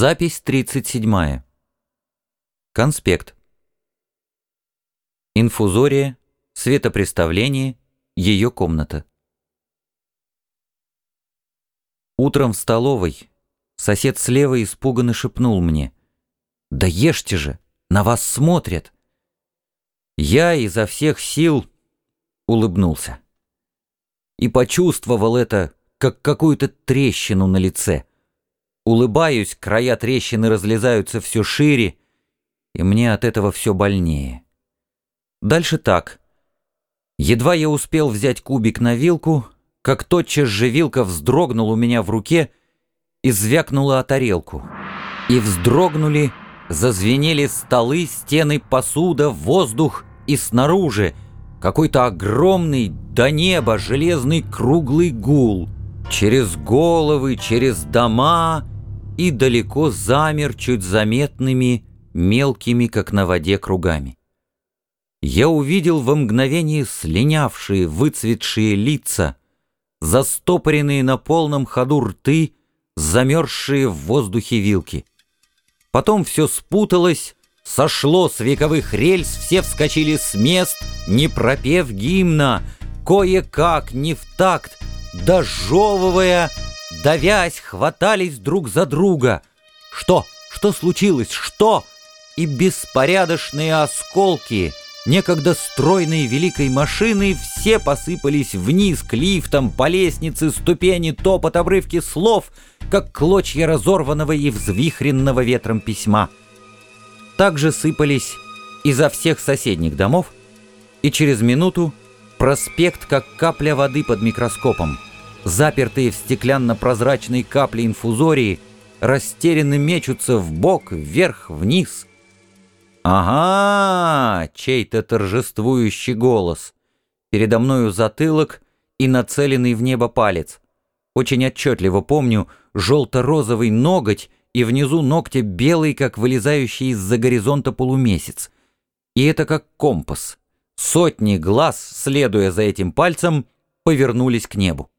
Запись 37. Конспект. Инфузория, светопреставление, ее комната. Утром в столовой сосед слева испуганно шепнул мне. «Да ешьте же, на вас смотрят!» Я изо всех сил улыбнулся. И почувствовал это, как какую-то трещину на лице. Улыбаюсь, края трещины разлезаются все шире, и мне от этого все больнее. Дальше так. Едва я успел взять кубик на вилку, как тотчас же вилка вздрогнула у меня в руке и звякнула о тарелку. И вздрогнули, зазвенели столы, стены, посуда, воздух и снаружи какой-то огромный до неба железный круглый гул. Через головы, через дома и далеко замер чуть заметными, мелкими, как на воде, кругами. Я увидел во мгновение слинявшие, выцветшие лица, застопоренные на полном ходу рты, замерзшие в воздухе вилки. Потом все спуталось, сошло с вековых рельс, все вскочили с мест, не пропев гимна, кое-как, не в такт, дожевывая давясь, хватались друг за друга. Что? Что случилось? Что? И беспорядочные осколки некогда стройной великой машины все посыпались вниз к лифтам, по лестнице, ступени, топот, обрывки слов, как клочья разорванного и взвихренного ветром письма. Также сыпались изо всех соседних домов, и через минуту проспект, как капля воды под микроскопом — запертые в стеклянно-прозрачной капле инфузории, растерянно мечутся в бок, вверх, вниз. «Ага!» — чей-то торжествующий голос. Передо мною затылок и нацеленный в небо палец. Очень отчетливо помню желто-розовый ноготь и внизу ногтя белый, как вылезающий из-за горизонта полумесяц. И это как компас. Сотни глаз, следуя за этим пальцем, повернулись к небу.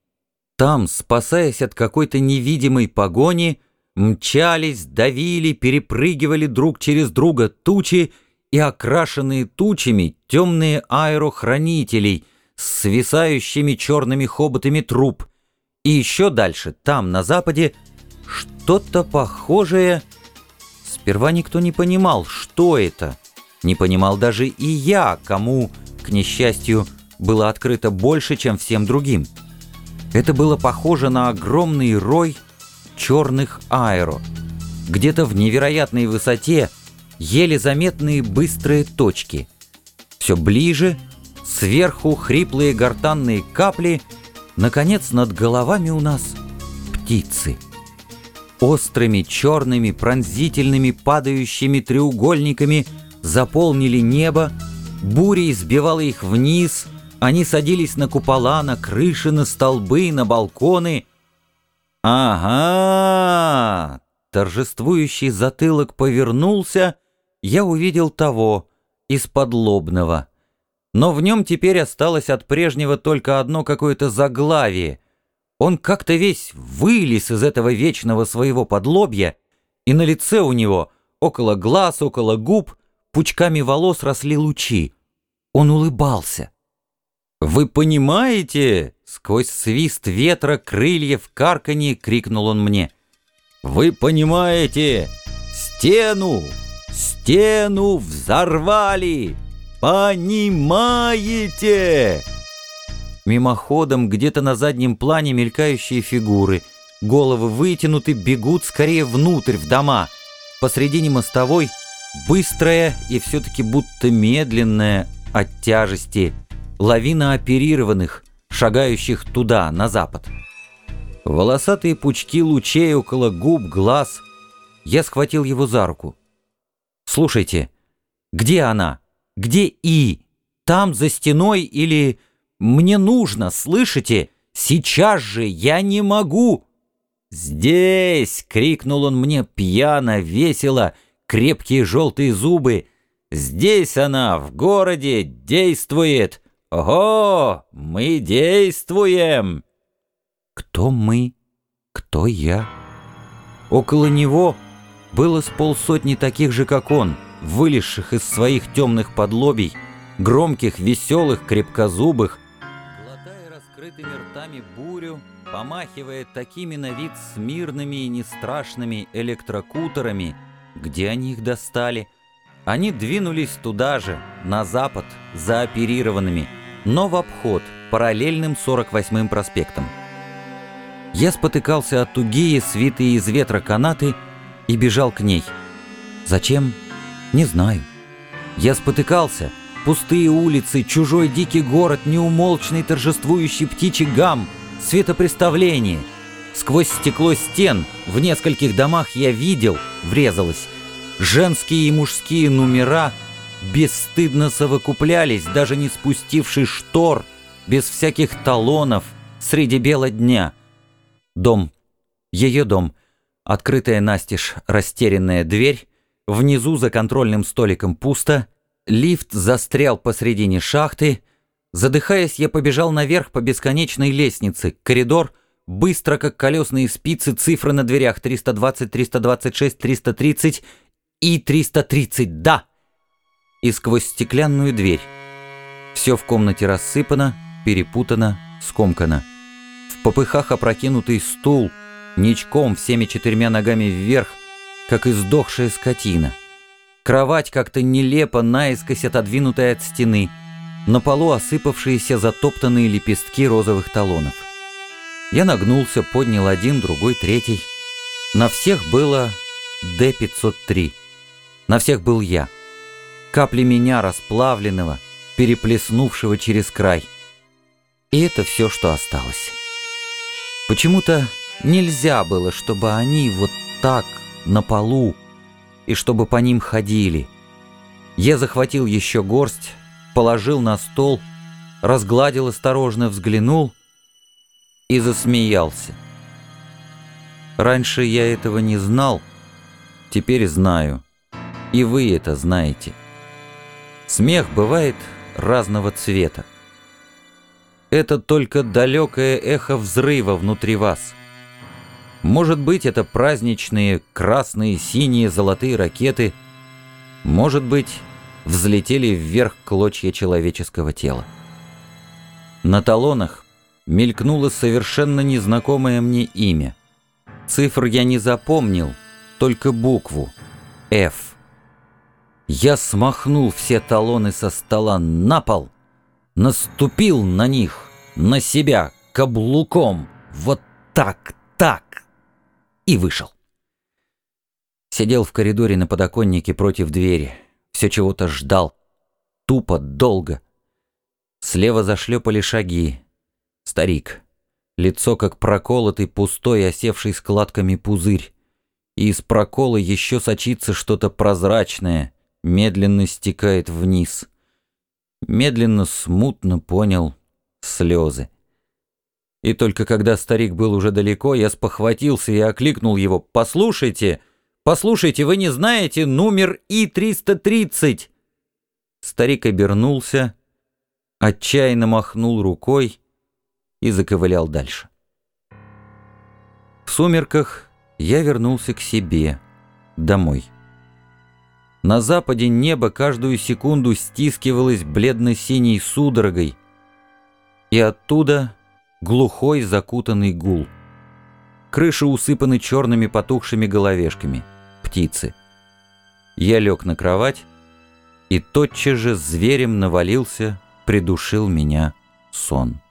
Там, спасаясь от какой-то невидимой погони, мчались, давили, перепрыгивали друг через друга тучи и окрашенные тучами темные аэрохранителей с свисающими черными хоботами труб. И еще дальше, там, на западе, что-то похожее... Сперва никто не понимал, что это. Не понимал даже и я, кому, к несчастью, было открыто больше, чем всем другим. Это было похоже на огромный рой черных аэро. Где-то в невероятной высоте еле заметные быстрые точки. Все ближе, сверху хриплые гортанные капли, наконец над головами у нас птицы. Острыми, черными, пронзительными, падающими треугольниками заполнили небо, буря избивала их вниз — они садились на купола, на крыши, на столбы, на балконы. «Ага!» Торжествующий затылок повернулся, я увидел того, из-под лобного. Но в нем теперь осталось от прежнего только одно какое-то заглавие. Он как-то весь вылез из этого вечного своего подлобья, и на лице у него, около глаз, около губ, пучками волос росли лучи. Он улыбался. «Вы понимаете?» — сквозь свист ветра, крыльев, карканье крикнул он мне. «Вы понимаете? Стену! Стену взорвали! Понимаете?» Мимоходом где-то на заднем плане мелькающие фигуры. Головы вытянуты, бегут скорее внутрь, в дома. Посредине мостовой быстрая и все-таки будто медленная от тяжести – лавина оперированных, шагающих туда, на запад. Волосатые пучки лучей около губ, глаз. Я схватил его за руку. «Слушайте, где она? Где И? Там, за стеной или... Мне нужно, слышите? Сейчас же я не могу!» «Здесь!» — крикнул он мне пьяно, весело, крепкие желтые зубы. «Здесь она, в городе, действует!» «Ого! Мы действуем!» Кто мы? Кто я? Около него было с полсотни таких же, как он, вылезших из своих темных подлобий, громких, веселых, крепкозубых, глотая раскрытыми ртами бурю, помахивая такими на вид смирными и нестрашными электрокутерами, где они их достали, они двинулись туда же, на запад, за оперированными, но в обход, параллельным 48-м проспектом. Я спотыкался от тугие, свитые из ветра канаты, и бежал к ней. Зачем? Не знаю. Я спотыкался. Пустые улицы, чужой дикий город, неумолчный торжествующий птичий гам, светопреставление. Сквозь стекло стен в нескольких домах я видел, врезалось, женские и мужские номера бесстыдно совокуплялись, даже не спустившись штор, без всяких талонов, среди бела дня. Дом. Ее дом. Открытая настежь, растерянная дверь. Внизу за контрольным столиком пусто. Лифт застрял посредине шахты. Задыхаясь, я побежал наверх по бесконечной лестнице. Коридор. Быстро, как колесные спицы, цифры на дверях 320, 326, 330 и 330. Да! И сквозь стеклянную дверь. Все в комнате рассыпано, перепутано, скомкано. В попыхах опрокинутый стул, ничком всеми четырьмя ногами вверх, как издохшая скотина. Кровать как-то нелепо, наискось отодвинутая от стены. На полу осыпавшиеся затоптанные лепестки розовых талонов. Я нагнулся, поднял один, другой, третий. На всех было Д-503. На всех был я. Капли меня, расплавленного, переплеснувшего через край. И это все, что осталось. Почему-то нельзя было, чтобы они вот так на полу и чтобы по ним ходили. Я захватил еще горсть, положил на стол, разгладил осторожно, взглянул и засмеялся. Раньше я этого не знал, теперь знаю. И вы это знаете. Смех бывает разного цвета. Это только далекое эхо взрыва внутри вас. Может быть, это праздничные красные, синие, золотые ракеты. Может быть, взлетели вверх клочья человеческого тела. На талонах мелькнуло совершенно незнакомое мне имя. Цифр я не запомнил, только букву «Ф». Я смахнул все талоны со стола на пол — наступил на них, на себя, каблуком, вот так, так, и вышел. Сидел в коридоре на подоконнике против двери, все чего-то ждал, тупо, долго. Слева зашлепали шаги. Старик. Лицо как проколотый, пустой, осевший складками пузырь. И из прокола еще сочится что-то прозрачное, медленно стекает вниз медленно, смутно понял слезы. И только когда старик был уже далеко, я спохватился и окликнул его «Послушайте, послушайте, вы не знаете номер И-330?» Старик обернулся, отчаянно махнул рукой и заковылял дальше. В сумерках я вернулся к себе, домой. На западе небо каждую секунду стискивалось бледно-синей судорогой, и оттуда глухой закутанный гул. Крыши усыпаны черными потухшими головешками, птицы. Я лег на кровать, и тотчас же зверем навалился, придушил меня сон.